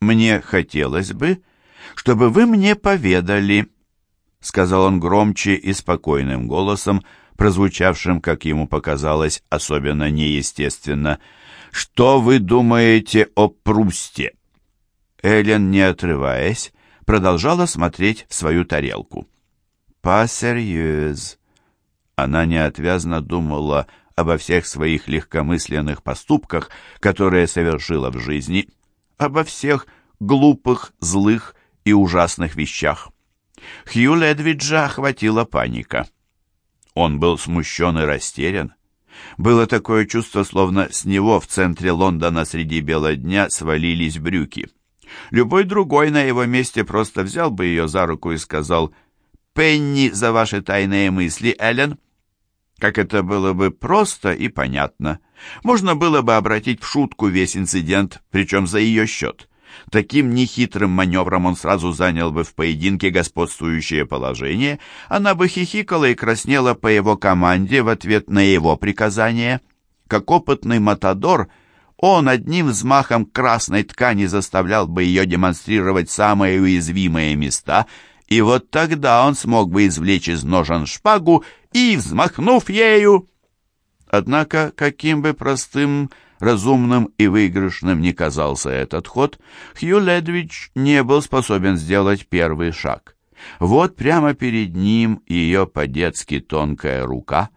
«Мне хотелось бы, чтобы вы мне поведали», — сказал он громче и спокойным голосом, прозвучавшим, как ему показалось, особенно неестественно. «Что вы думаете о Прусте?» Эллен, не отрываясь, продолжала смотреть в свою тарелку. «Па-серьез». Она неотвязно думала обо всех своих легкомысленных поступках, которые совершила в жизни, обо всех глупых, злых и ужасных вещах. Хью Ледвиджа охватила паника. Он был смущен и растерян. Было такое чувство, словно с него в центре Лондона среди бела дня свалились брюки. Любой другой на его месте просто взял бы ее за руку и сказал «Пенни за ваши тайные мысли, Эллен». Как это было бы просто и понятно. Можно было бы обратить в шутку весь инцидент, причем за ее счет. Таким нехитрым маневром он сразу занял бы в поединке господствующее положение, она бы хихикала и краснела по его команде в ответ на его приказание. Как опытный матадор, он одним взмахом красной ткани заставлял бы ее демонстрировать самые уязвимые места, и вот тогда он смог бы извлечь из ножен шпагу и, взмахнув ею... Однако, каким бы простым разумным и выигрышным не казался этот ход, Хью Ледвич не был способен сделать первый шаг. Вот прямо перед ним ее по-детски тонкая рука.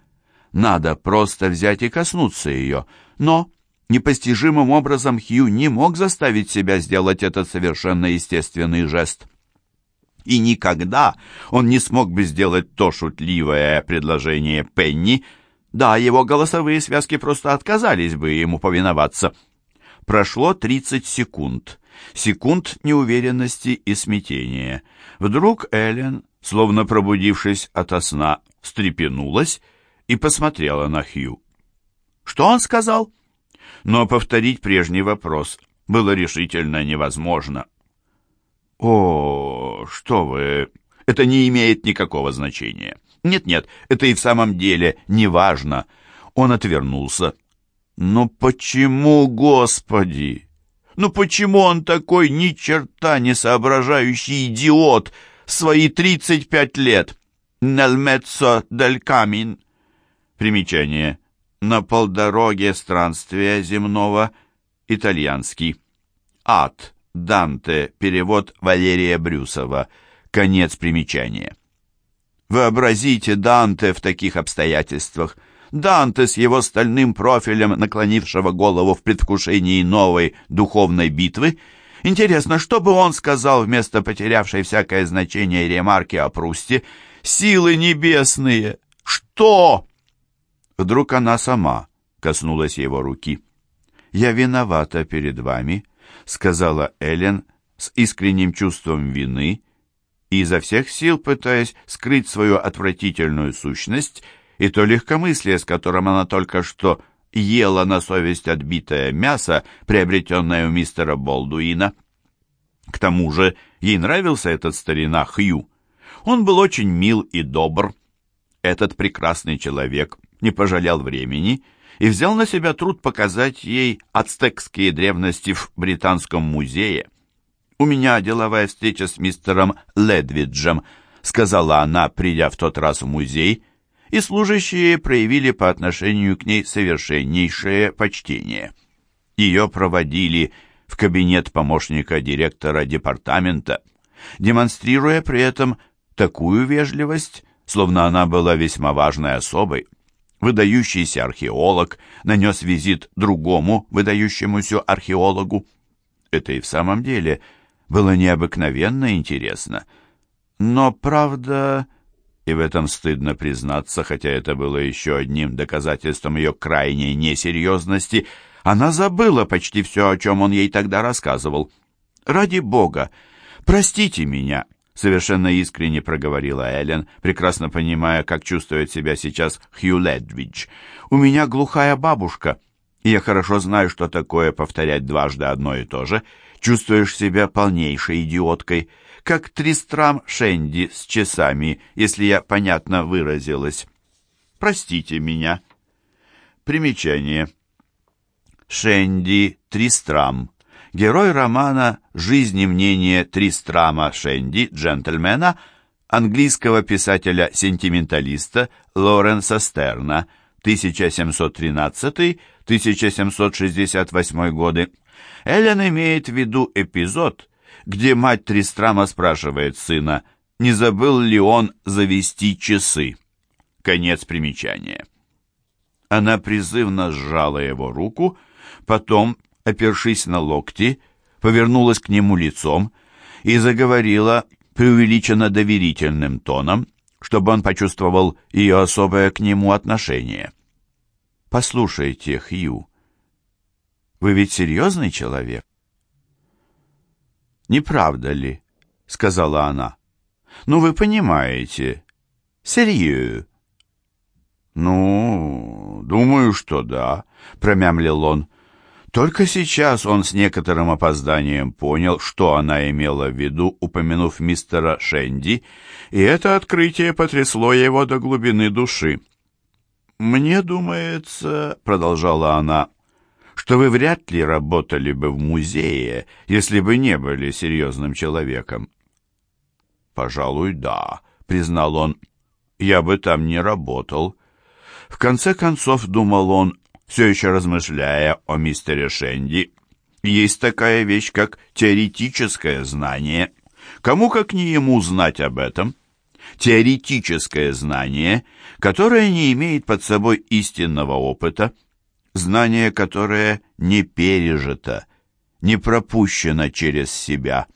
Надо просто взять и коснуться ее. Но непостижимым образом Хью не мог заставить себя сделать этот совершенно естественный жест. И никогда он не смог бы сделать то шутливое предложение Пенни — да, его голосовые связки просто отказались бы ему повиноваться. Прошло 30 секунд. Секунд неуверенности и смятения. Вдруг Эллен, словно пробудившись ото сна, встрепенулась и посмотрела на Хью. «Что он сказал?» Но повторить прежний вопрос было решительно невозможно. «О, что вы! Это не имеет никакого значения. Нет-нет, это и в самом деле не важно. Он отвернулся. Но почему, Господи? Ну почему он такой ни черта не соображающий идиот свои тридцать пять лет? Нельмецо дель камин. Примечание. На полдороге странствия земного. Итальянский. Ад. Данте. Перевод Валерия Брюсова. Конец примечания. Вообразите Данте в таких обстоятельствах. Данте с его стальным профилем, наклонившего голову в предвкушении новой духовной битвы. Интересно, что бы он сказал вместо потерявшей всякое значение ремарки о Прусте? «Силы небесные! Что?» Вдруг она сама коснулась его руки. «Я виновата перед вами», — сказала Эллен с искренним чувством вины, — и изо всех сил пытаясь скрыть свою отвратительную сущность и то легкомыслие, с которым она только что ела на совесть отбитое мясо, приобретенное у мистера Болдуина. К тому же ей нравился этот старина Хью. Он был очень мил и добр. Этот прекрасный человек не пожалел времени и взял на себя труд показать ей ацтекские древности в Британском музее. «У меня деловая встреча с мистером Ледвиджем», сказала она, придя в тот раз в музей, и служащие проявили по отношению к ней совершеннейшее почтение. Ее проводили в кабинет помощника директора департамента, демонстрируя при этом такую вежливость, словно она была весьма важной особой. Выдающийся археолог нанес визит другому выдающемуся археологу. Это и в самом деле – было необыкновенно интересно. Но, правда, и в этом стыдно признаться, хотя это было еще одним доказательством ее крайней несерьезности, она забыла почти все, о чем он ей тогда рассказывал. «Ради Бога, простите меня», — совершенно искренне проговорила Эллен, прекрасно понимая, как чувствует себя сейчас Хью Ледвидж. «У меня глухая бабушка, и я хорошо знаю, что такое повторять дважды одно и то же чувствуешь себя полнейшей идиоткой, как Тристрам Шенди с часами, если я понятно выразилась. Простите меня. Примечание. Шенди Тристрам. Герой романа «Жизнь и мнение Тристрама Шенди, джентльмена», английского писателя-сентименталиста Лоренса Стерна, 1713-1768 годы. Эллен имеет в виду эпизод, где мать Тристрама спрашивает сына, не забыл ли он завести часы. Конец примечания. Она призывно сжала его руку, потом, опершись на локти, повернулась к нему лицом и заговорила преувеличенно доверительным тоном, чтобы он почувствовал ее особое к нему отношение. «Послушайте, Хью, вы ведь серьезный человек?» «Не правда ли?» — сказала она. «Ну, вы понимаете. Серьезно». «Ну, думаю, что да», — промямлил он. Только сейчас он с некоторым опозданием понял, что она имела в виду, упомянув мистера Шенди, и это открытие потрясло его до глубины души. «Мне думается», — продолжала она, — «что вы вряд ли работали бы в музее, если бы не были серьезным человеком». «Пожалуй, да», — признал он, — «я бы там не работал». В конце концов, думал он, все еще размышляя о мистере Шенди, есть такая вещь, как теоретическое знание. Кому как не ему знать об этом? Теоретическое знание, которое не имеет под собой истинного опыта, знание, которое не пережито, не пропущено через себя.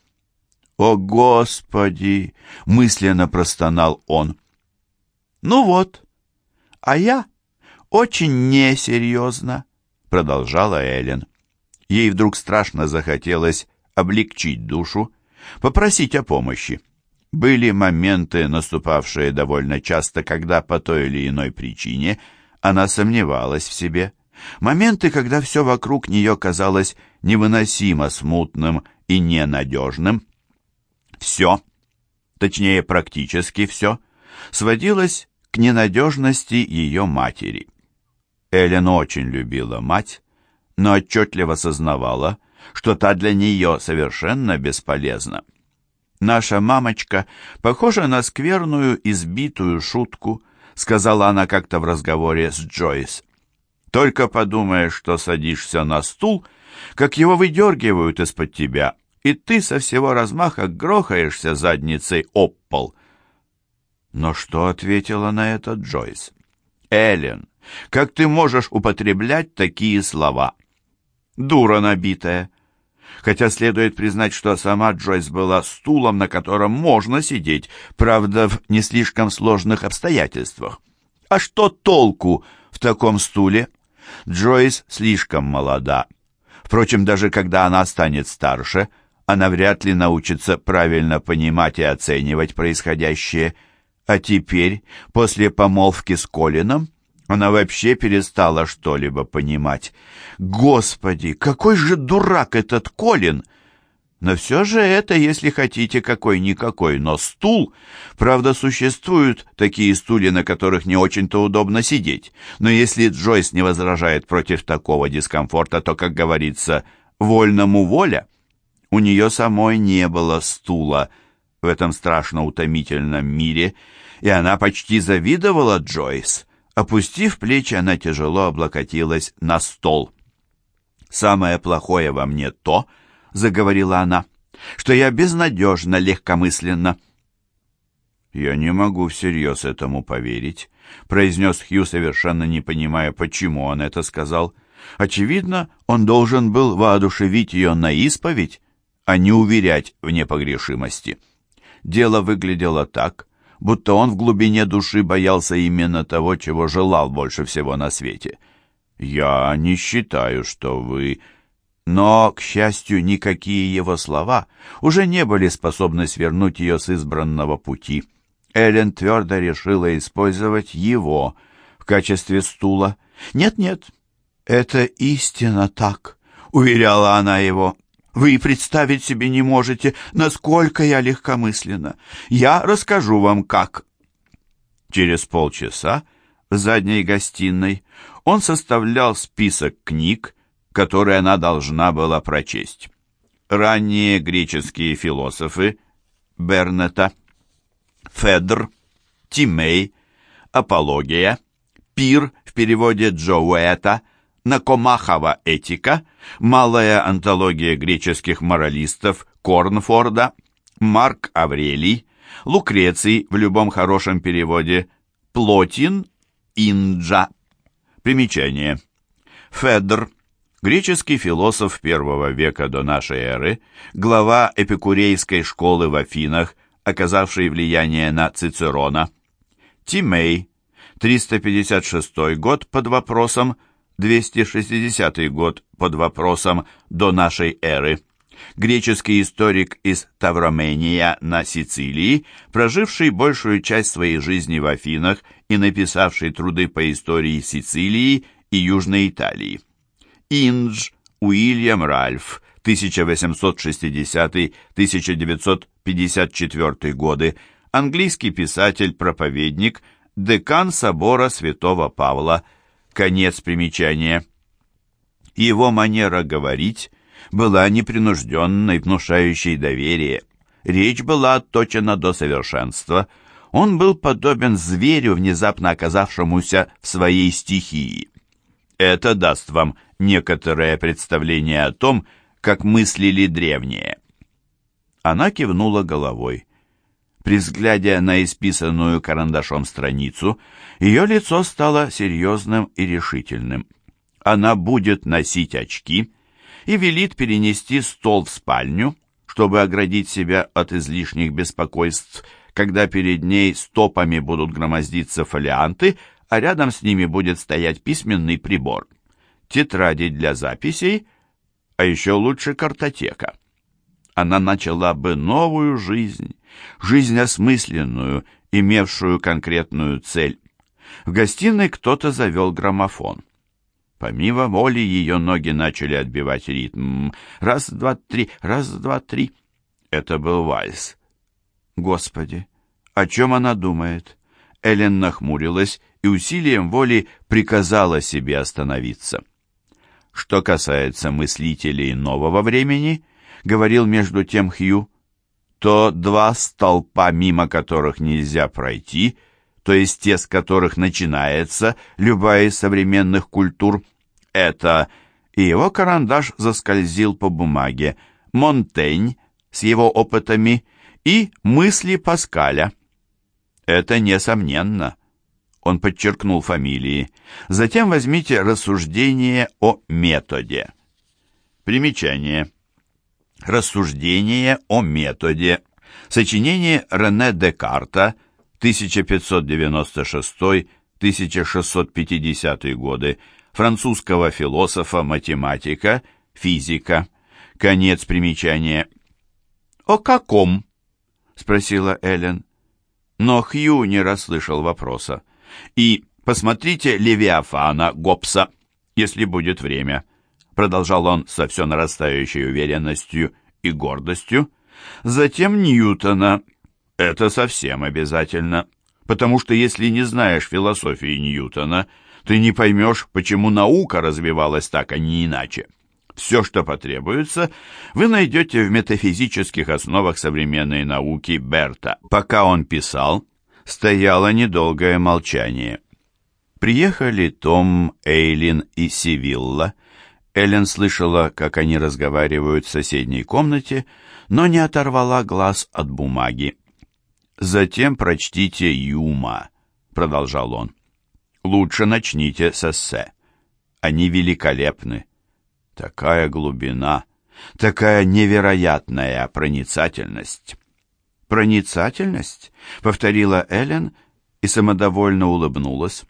«О, Господи!» — мысленно простонал он. «Ну вот, а я очень несерьезно», — продолжала Эллен. Ей вдруг страшно захотелось облегчить душу, попросить о помощи. Были моменты, наступавшие довольно часто, когда по той или иной причине она сомневалась в себе. Моменты, когда все вокруг нее казалось невыносимо смутным и ненадежным. Все, точнее практически все, сводилось к ненадежности ее матери. Эллен очень любила мать, но отчетливо сознавала, что та для нее совершенно бесполезна. «Наша мамочка похожа на скверную избитую шутку», сказала она как-то в разговоре с Джойс. «Только подумаешь, что садишься на стул, как его выдергивают из-под тебя, и ты со всего размаха грохаешься задницей об пол». Но что ответила на это Джойс? «Эллен, как ты можешь употреблять такие слова? Дура набитая. Хотя следует признать, что сама Джойс была стулом, на котором можно сидеть, правда, в не слишком сложных обстоятельствах. А что толку в таком стуле? Джойс слишком молода. Впрочем, даже когда она станет старше, она вряд ли научится правильно понимать и оценивать происходящее. А теперь, после помолвки с Колином, она вообще перестала что-либо понимать. Господи, какой же дурак этот Колин! Но все же это, если хотите, какой-никакой, но стул. Правда, существуют такие стулья, на которых не очень-то удобно сидеть. Но если Джойс не возражает против такого дискомфорта, то, как говорится, вольному воля. У нее самой не было стула в этом страшно утомительном мире, и она почти завидовала Джойс. Опустив плечи, она тяжело облокотилась на стол. «Самое плохое во мне то, — заговорила она, — что я безнадежно легкомысленно». «Я не могу всерьез этому поверить», — произнес Хью, совершенно не понимая, почему он это сказал. «Очевидно, он должен был воодушевить ее на исповедь, а не уверять в непогрешимости». Дело выглядело так, будто он в глубине души боялся именно того, чего желал больше всего на свете. «Я не считаю, что вы...» Но, к счастью, никакие его слова уже не были способны свернуть ее с избранного пути. Эллен твердо решила использовать его в качестве стула. «Нет-нет, это истинно так», — уверяла она его. Вы представить себе не можете, насколько я легкомысленна. Я расскажу вам, как». Через полчаса в задней гостиной он составлял список книг, которые она должна была прочесть. Ранние греческие философы Бернета, Федр, Тимей, Апология, Пир в переводе Джоуэта, Накомахова этика, Малая антология греческих моралистов Корнфорда, Марк Аврелий, Лукреций в любом хорошем переводе, Плотин, Инджа. Примечание. Федр, греческий философ первого века до нашей эры, глава эпикурейской школы в Афинах, оказавший влияние на Цицерона. Тимей, 356 год под вопросом, 260 год под вопросом до нашей эры. Греческий историк из Тавромения на Сицилии, проживший большую часть своей жизни в Афинах и написавший труды по истории Сицилии и Южной Италии. Индж Уильям Ральф, 1860-1954 годы, английский писатель-проповедник, декан собора святого Павла, конец примечания. Его манера говорить была непринужденной, внушающей доверие. Речь была отточена до совершенства. Он был подобен зверю, внезапно оказавшемуся в своей стихии. Это даст вам некоторое представление о том, как мыслили древние. Она кивнула головой. При взгляде на исписанную карандашом страницу, ее лицо стало серьезным и решительным. Она будет носить очки и велит перенести стол в спальню, чтобы оградить себя от излишних беспокойств, когда перед ней стопами будут громоздиться фолианты, а рядом с ними будет стоять письменный прибор тетради для записей, а еще лучше картотека. Она начала бы новую жизнь, жизнь осмысленную, имевшую конкретную цель. В гостиной кто-то завел граммофон. Помимо воли ее ноги начали отбивать ритм. Раз, два, три, раз, два, три. Это был вальс. Господи, о чем она думает? Эллен нахмурилась и усилием воли приказала себе остановиться. Что касается мыслителей нового времени, говорил между тем Хью, то два столпа, мимо которых нельзя пройти, то есть те, с которых начинается любая из современных культур, это и его карандаш заскользил по бумаге, Монтень с его опытами и мысли Паскаля. Это несомненно. Он подчеркнул фамилии. Затем возьмите рассуждение о методе. Примечание. Рассуждение о методе. Сочинение Рене Декарта, 1596-1650 годы, французского философа, математика, физика. Конец примечания. «О каком?» — спросила Эллен. Но Хью не расслышал вопроса. И посмотрите Левиафана Гоббса, если будет время», продолжал он со все нарастающей уверенностью и гордостью. «Затем Ньютона. Это совсем обязательно, потому что если не знаешь философии Ньютона, ты не поймешь, почему наука развивалась так, а не иначе. Все, что потребуется, вы найдете в метафизических основах современной науки Берта. Пока он писал, стояло недолгое молчание. Приехали Том, Эйлин и Сивилла. Эллен слышала, как они разговаривают в соседней комнате, но не оторвала глаз от бумаги. «Затем прочтите Юма», — продолжал он. «Лучше начните с эссе. Они великолепны. Такая глубина, такая невероятная проницательность». «Проницательность?» — повторила Эллен и самодовольно улыбнулась.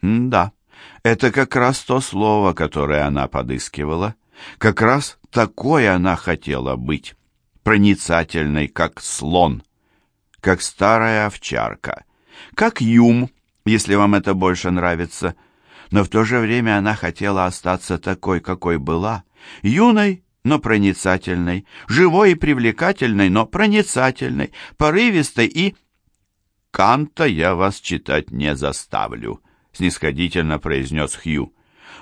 «Да, это как раз то слово, которое она подыскивала. Как раз такой она хотела быть. Проницательной, как слон, как старая овчарка, как юм, если вам это больше нравится. Но в то же время она хотела остаться такой, какой была, юной но проницательной, живой и привлекательной, но проницательной, порывистой и... «Канта я вас читать не заставлю», — снисходительно произнес Хью.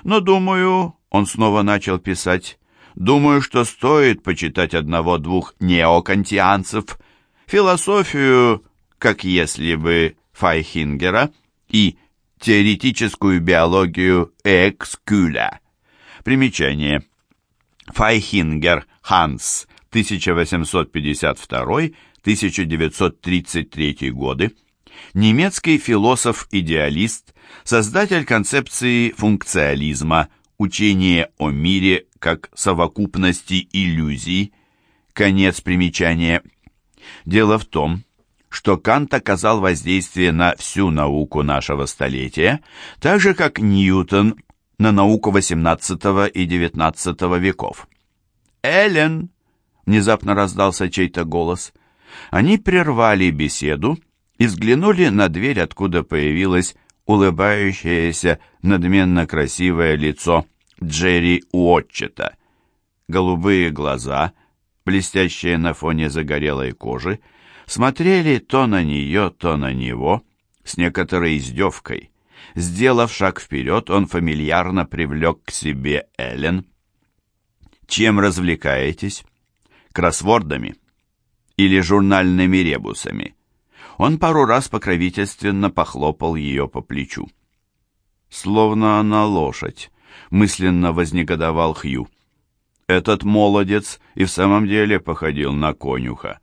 «Но, думаю...» — он снова начал писать. Думаю, что стоит почитать одного-двух неокантианцев, философию, как если бы Файхингера, и теоретическую биологию Экскюля. Примечание. Файхингер Ханс, 1852-1933 годы, немецкий философ-идеалист, создатель концепции функциализма, учение о мире как совокупности иллюзий, конец примечания. Дело в том, что Кант оказал воздействие на всю науку нашего столетия, так же как Ньютон на науку XVIII и XIX веков. «Эллен!» — внезапно раздался чей-то голос. Они прервали беседу и взглянули на дверь, откуда появилось улыбающееся, надменно красивое лицо Джерри Уотчета. Голубые глаза, блестящие на фоне загорелой кожи, смотрели то на нее, то на него, с некоторой издевкой. Сделав шаг вперед, он фамильярно привлек к себе Эллен. «Чем развлекаетесь? Кроссвордами? Или журнальными ребусами?» Он пару раз покровительственно похлопал ее по плечу. «Словно она лошадь», — мысленно вознегодовал Хью. Этот молодец и в самом деле походил на конюха.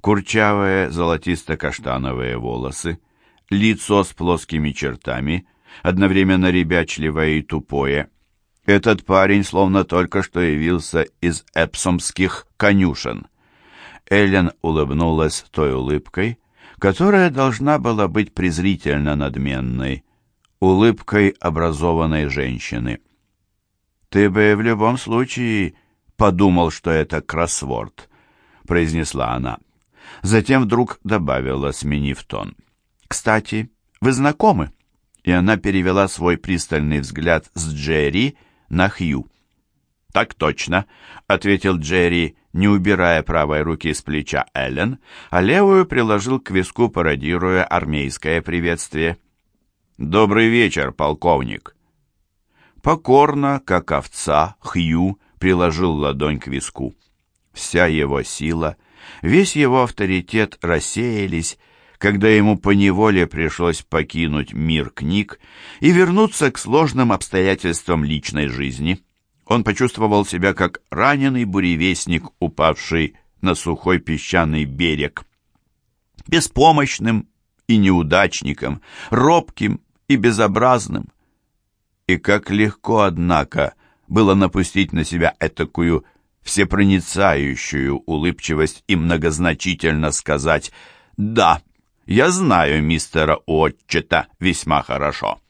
Курчавые золотисто-каштановые волосы, лицо с плоскими чертами, одновременно ребячливое и тупое. Этот парень словно только что явился из эпсомских конюшен. Эллен улыбнулась той улыбкой, которая должна была быть презрительно надменной, улыбкой образованной женщины. «Ты бы в любом случае подумал, что это кроссворд», — произнесла она. Затем вдруг добавила, сменив тон. «Кстати, вы знакомы?» И она перевела свой пристальный взгляд с Джерри на Хью. «Так точно», — ответил Джерри, не убирая правой руки с плеча Эллен, а левую приложил к виску, пародируя армейское приветствие. «Добрый вечер, полковник!» Покорно, как овца, Хью приложил ладонь к виску. Вся его сила, весь его авторитет рассеялись, когда ему поневоле пришлось покинуть мир книг и вернуться к сложным обстоятельствам личной жизни — он почувствовал себя как раненый буревестник, упавший на сухой песчаный берег. Беспомощным и неудачником, робким и безобразным. И как легко, однако, было напустить на себя этакую всепроницающую улыбчивость и многозначительно сказать «Да, я знаю мистера Отчета весьма хорошо.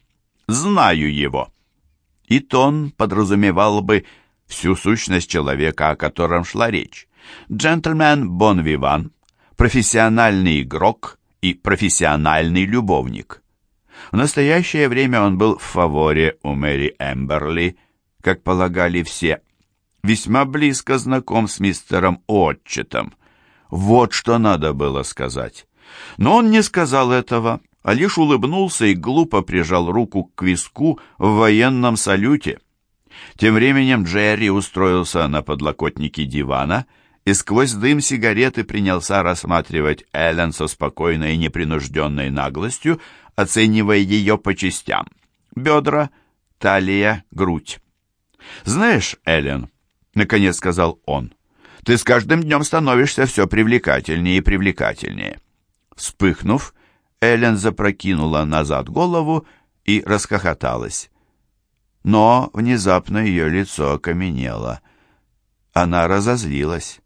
Знаю его» и тон подразумевал бы всю сущность человека, о котором шла речь. Джентльмен Бон-Виван, профессиональный игрок и профессиональный любовник. В настоящее время он был в фаворе у Мэри Эмберли, как полагали все, весьма близко знаком с мистером Отчетом. Вот что надо было сказать. Но он не сказал этого, а лишь улыбнулся и глупо прижал руку к виску в военном салюте. Тем временем Джерри устроился на подлокотнике дивана и сквозь дым сигареты принялся рассматривать Эллен со спокойной и непринужденной наглостью, оценивая ее по частям. Бедра, талия, грудь. «Знаешь, Эллен», — наконец сказал он, — «ты с каждым днем становишься все привлекательнее и привлекательнее». Вспыхнув, Эллен запрокинула назад голову и расхохоталась. Но внезапно ее лицо окаменело. Она разозлилась.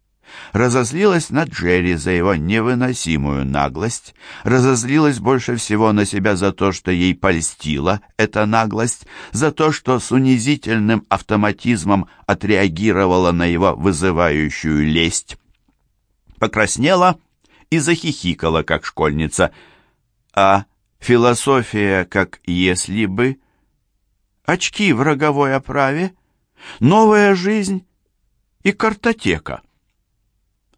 Разозлилась на Джерри за его невыносимую наглость, разозлилась больше всего на себя за то, что ей польстила эта наглость, за то, что с унизительным автоматизмом отреагировала на его вызывающую лесть. Покраснела и захихикала, как школьница — а философия как если бы, очки в роговой оправе, новая жизнь и картотека.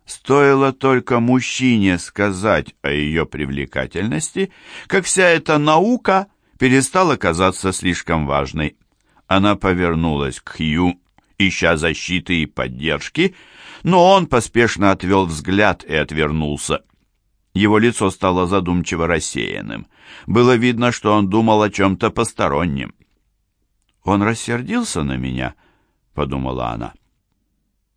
Стоило только мужчине сказать о ее привлекательности, как вся эта наука перестала казаться слишком важной. Она повернулась к Хью ища защиты и поддержки, но он поспешно отвел взгляд и отвернулся. Его лицо стало задумчиво рассеянным. Было видно, что он думал о чем-то постороннем. «Он рассердился на меня?» — подумала она.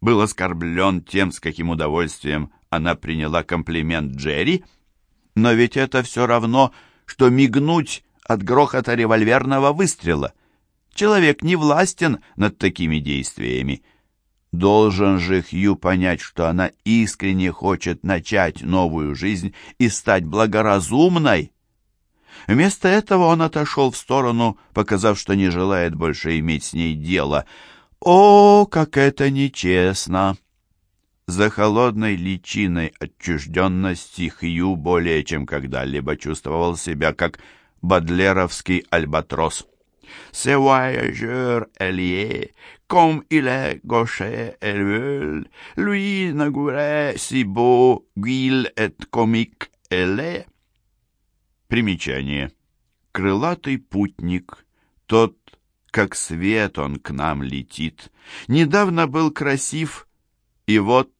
Был оскорблен тем, с каким удовольствием она приняла комплимент Джерри, но ведь это все равно, что мигнуть от грохота револьверного выстрела. Человек не властен над такими действиями. Должен же Хью понять, что она искренне хочет начать новую жизнь и стать благоразумной. Вместо этого он отошел в сторону, показав, что не желает больше иметь с ней дело. О, как это нечестно! За холодной личиной отчужденности Хью более чем когда-либо чувствовал себя как бадлеровский альбатрос. Ce voyageur ailier, comme il est gaucher et veule, lui n'augurait si beau et laid. Примечание. Крылатый путник, тот, как свет он к нам летит, недавно был красив, и вот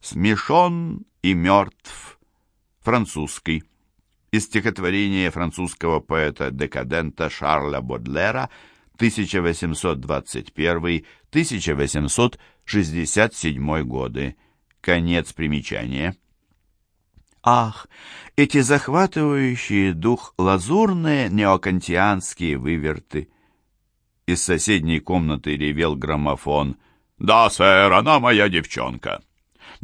смешон и мертв. Французский из стихотворения французского поэта-декадента Шарля Бодлера 1821-1867 годы. Конец примечания. Ах, эти захватывающие дух лазурные неокантианские выверты! Из соседней комнаты ревел граммофон. «Да, сэр, она моя девчонка!»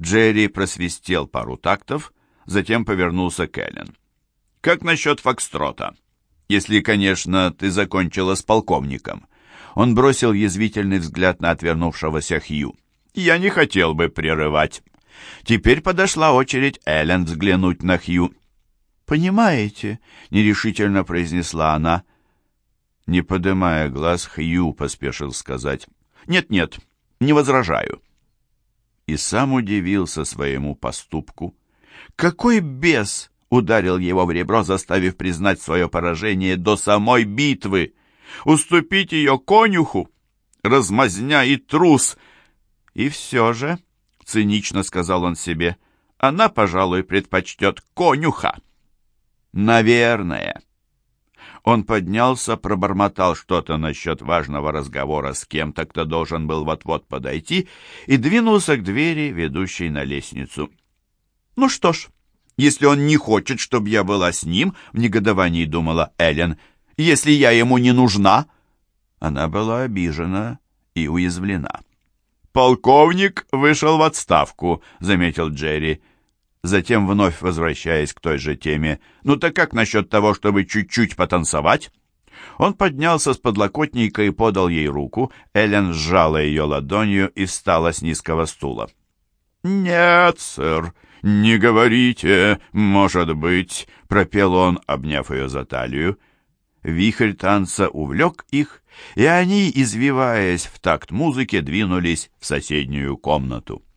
Джерри просвистел пару тактов, затем повернулся к Эллен. Как насчет фокстрота? Если, конечно, ты закончила с полковником. Он бросил язвительный взгляд на отвернувшегося Хью. Я не хотел бы прерывать. Теперь подошла очередь Эллен взглянуть на Хью. «Понимаете?» — нерешительно произнесла она. Не поднимая глаз, Хью поспешил сказать. «Нет-нет, не возражаю». И сам удивился своему поступку. «Какой бес ударил его в ребро, заставив признать свое поражение до самой битвы. Уступить ее конюху, размазня и трус. И все же, цинично сказал он себе, она, пожалуй, предпочтет конюха. Наверное. Он поднялся, пробормотал что-то насчет важного разговора с кем-то, кто должен был вот-вот подойти, и двинулся к двери, ведущей на лестницу. «Ну что ж», если он не хочет, чтобы я была с ним, в негодовании думала Эллен, если я ему не нужна. Она была обижена и уязвлена. «Полковник вышел в отставку», — заметил Джерри. Затем, вновь возвращаясь к той же теме, «Ну так как насчет того, чтобы чуть-чуть потанцевать?» Он поднялся с подлокотника и подал ей руку. Эллен сжала ее ладонью и встала с низкого стула. «Нет, сэр», «Не говорите, может быть», — пропел он, обняв ее за талию. Вихрь танца увлек их, и они, извиваясь в такт музыки, двинулись в соседнюю комнату.